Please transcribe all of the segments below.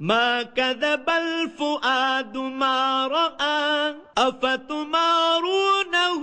ما كذب الفؤاد ما رأى أفتمارونه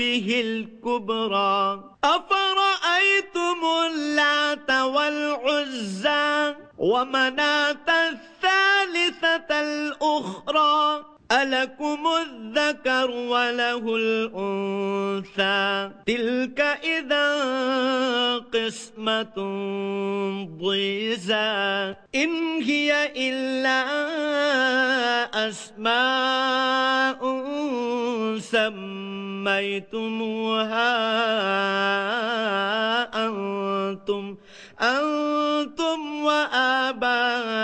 الكبرى. أفرأيتم اللات والعزى ومناة الثالثة الأخرى؟ ألكم الذكر وله الأنثى. تلك إذا قسمة ضيزى. إن هي إلا أسماء سميتموها. أنتم أنتم وآباؤكم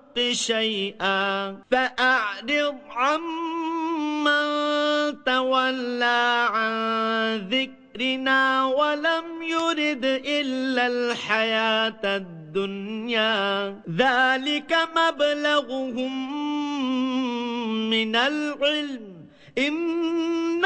شيئا فأعرض عمن تولى عن ذكرنا ولم يرد إلا الحياة الدنيا. ذلك مبلغهم من العلم. إن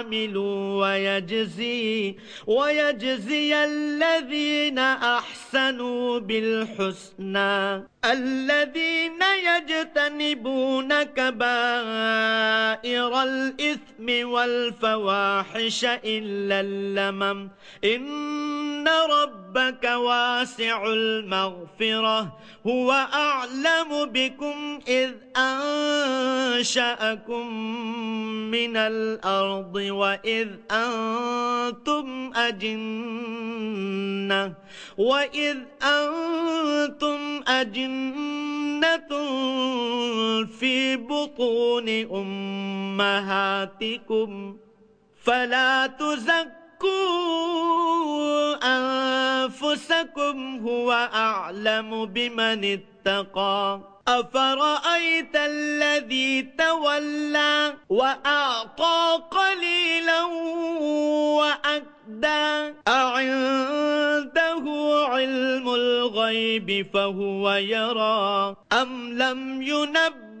ويجزي ويجزي الذين أحسنوا بالحسنى. الذين يجتنبون كبائر الإثم والفواحش إلا اللمم. إن ربك واسع المغفرة هو أعلم بكم إذ أنشأكم من الأرض وإذ أنتم أجنة وإذ أنتم أجنة في بطون أمهاتكم فلا تزكوا أنفسكم هو أعلم بمن اتقى أفرأيت الذي تولى وأعطى قليلا وأكدى؟ أعنده علم الغيب فهو يرى أم لم ينبأ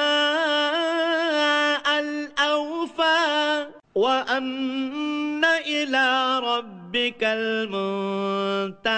وأن إلى ربك المنتهى.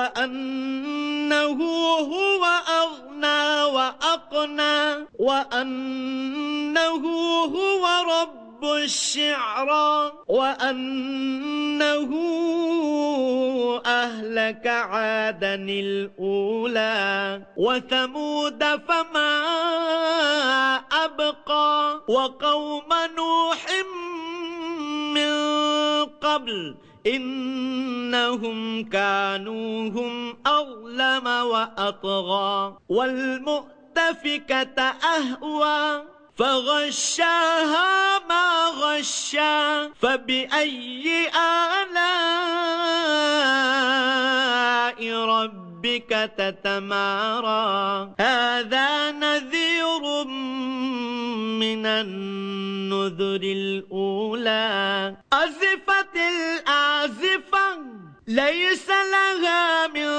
وأنه هو أغنى وأقنى وأنه هو رب الشعرى وأنه أهلك عادا الأولى وثمود فما أبقى وقوم نوح من قبل إنهم كانوا هم أظلم وأطغى والمؤتفكة أهوى فغشاها ما غشا فبأي آلاء ربك تتمارى؟ هذا نذير من النذر الأولى. أزفت الآزفة ليس لها من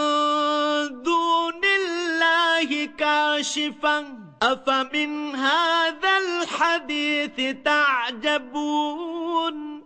دون الله كاشفا أفمن هذا الحديث تعجبون؟